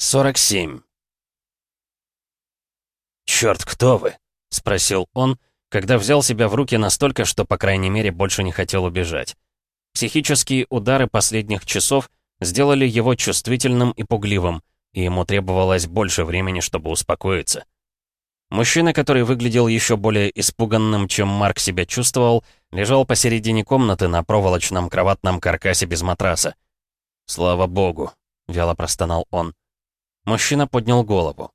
47. «Чёрт, кто вы?» — спросил он, когда взял себя в руки настолько, что, по крайней мере, больше не хотел убежать. Психические удары последних часов сделали его чувствительным и пугливым, и ему требовалось больше времени, чтобы успокоиться. Мужчина, который выглядел еще более испуганным, чем Марк себя чувствовал, лежал посередине комнаты на проволочном кроватном каркасе без матраса. «Слава богу», — вяло простонал он. Мужчина поднял голову.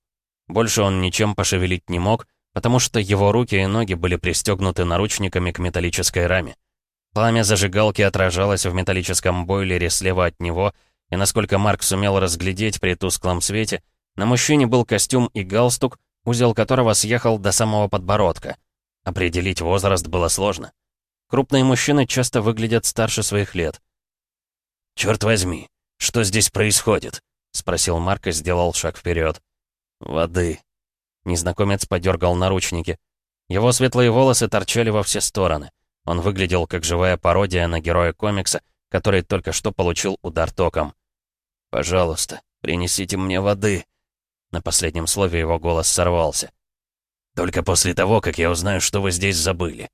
Больше он ничем пошевелить не мог, потому что его руки и ноги были пристегнуты наручниками к металлической раме. Пламя зажигалки отражалось в металлическом бойлере слева от него, и насколько Марк сумел разглядеть при тусклом свете, на мужчине был костюм и галстук, узел которого съехал до самого подбородка. Определить возраст было сложно. Крупные мужчины часто выглядят старше своих лет. «Чёрт возьми, что здесь происходит?» — спросил Марк и сделал шаг вперед. «Воды». Незнакомец подергал наручники. Его светлые волосы торчали во все стороны. Он выглядел как живая пародия на героя комикса, который только что получил удар током. «Пожалуйста, принесите мне воды». На последнем слове его голос сорвался. «Только после того, как я узнаю, что вы здесь забыли».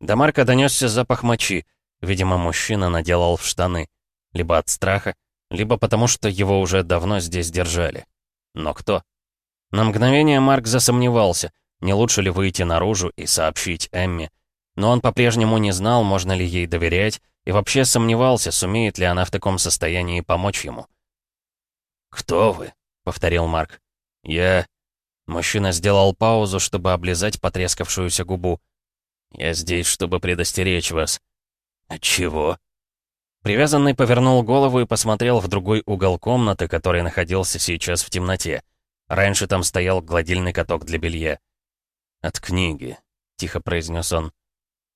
До Марка донесся запах мочи. Видимо, мужчина наделал в штаны. Либо от страха, либо потому что его уже давно здесь держали. Но кто? На мгновение Марк засомневался, не лучше ли выйти наружу и сообщить Эмми. Но он по-прежнему не знал, можно ли ей доверять, и вообще сомневался, сумеет ли она в таком состоянии помочь ему. «Кто вы?» — повторил Марк. «Я...» Мужчина сделал паузу, чтобы облизать потрескавшуюся губу. «Я здесь, чтобы предостеречь вас». «От чего?» Привязанный повернул голову и посмотрел в другой угол комнаты, который находился сейчас в темноте. Раньше там стоял гладильный каток для белья. «От книги», — тихо произнес он.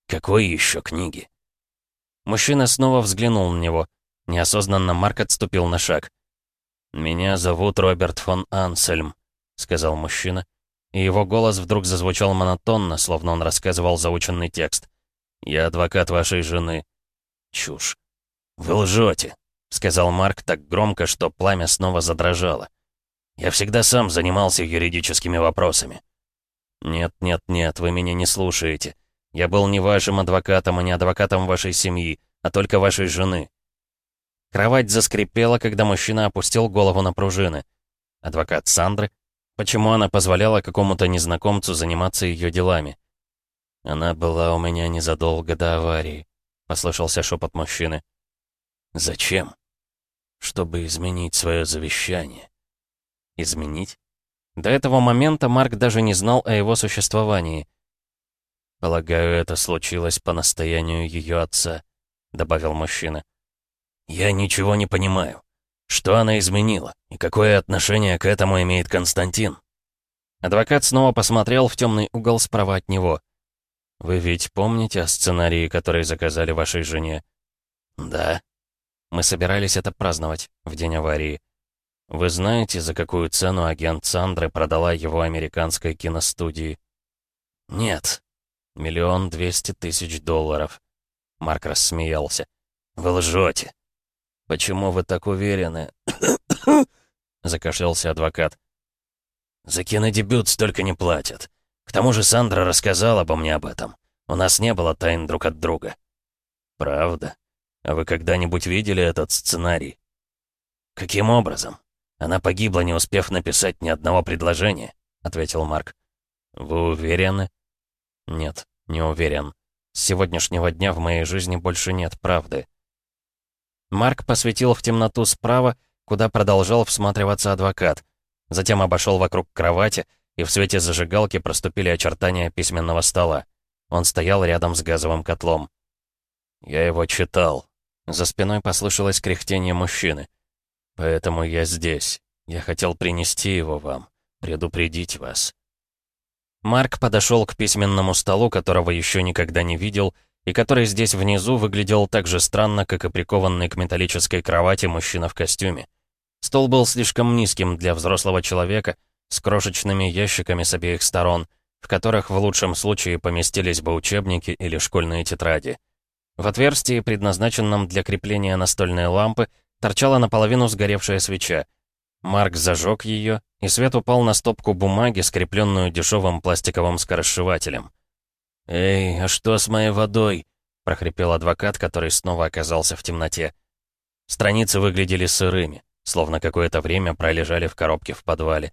«Какой еще книги?» Мужчина снова взглянул на него. Неосознанно Марк отступил на шаг. «Меня зовут Роберт фон Ансельм», — сказал мужчина. И его голос вдруг зазвучал монотонно, словно он рассказывал заученный текст. «Я адвокат вашей жены». Чушь. «Вы лжете», — сказал Марк так громко, что пламя снова задрожало. «Я всегда сам занимался юридическими вопросами». «Нет, нет, нет, вы меня не слушаете. Я был не вашим адвокатом и не адвокатом вашей семьи, а только вашей жены». Кровать заскрипела, когда мужчина опустил голову на пружины. Адвокат Сандры? Почему она позволяла какому-то незнакомцу заниматься ее делами? «Она была у меня незадолго до аварии», — послышался шепот мужчины. Зачем? Чтобы изменить свое завещание. Изменить? До этого момента Марк даже не знал о его существовании. «Полагаю, это случилось по настоянию ее отца», — добавил мужчина. «Я ничего не понимаю. Что она изменила? И какое отношение к этому имеет Константин?» Адвокат снова посмотрел в темный угол справа от него. «Вы ведь помните о сценарии, который заказали вашей жене?» «Да», мы собирались это праздновать в день аварии. Вы знаете, за какую цену агент Сандры продала его американской киностудии? Нет. Миллион двести тысяч долларов. Марк рассмеялся. Вы лжете. Почему вы так уверены? Закашлялся адвокат. За кинодебют столько не платят. К тому же Сандра рассказала обо мне об этом. У нас не было тайн друг от друга. Правда? А вы когда-нибудь видели этот сценарий? Каким образом? Она погибла, не успев написать ни одного предложения, ответил Марк. Вы уверены? Нет, не уверен. С сегодняшнего дня в моей жизни больше нет правды. Марк посветил в темноту справа, куда продолжал всматриваться адвокат. Затем обошел вокруг кровати, и в свете зажигалки проступили очертания письменного стола. Он стоял рядом с газовым котлом. «Я его читал», за спиной послышалось кряхтение мужчины. «Поэтому я здесь. Я хотел принести его вам, предупредить вас». Марк подошел к письменному столу, которого еще никогда не видел, и который здесь внизу выглядел так же странно, как и прикованный к металлической кровати мужчина в костюме. Стол был слишком низким для взрослого человека, с крошечными ящиками с обеих сторон, в которых в лучшем случае поместились бы учебники или школьные тетради. В отверстии, предназначенном для крепления настольной лампы, торчала наполовину сгоревшая свеча. Марк зажег ее, и свет упал на стопку бумаги, скрепленную дешевым пластиковым скоросшивателем. «Эй, а что с моей водой?» — прохрипел адвокат, который снова оказался в темноте. Страницы выглядели сырыми, словно какое-то время пролежали в коробке в подвале.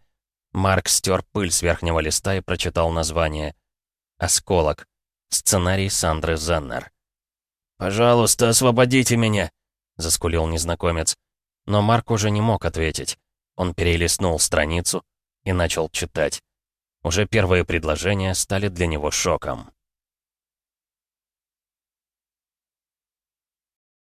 Марк стер пыль с верхнего листа и прочитал название. «Осколок». Сценарий Сандры Зеннер. «Пожалуйста, освободите меня!» — заскулил незнакомец. Но Марк уже не мог ответить. Он перелистнул страницу и начал читать. Уже первые предложения стали для него шоком.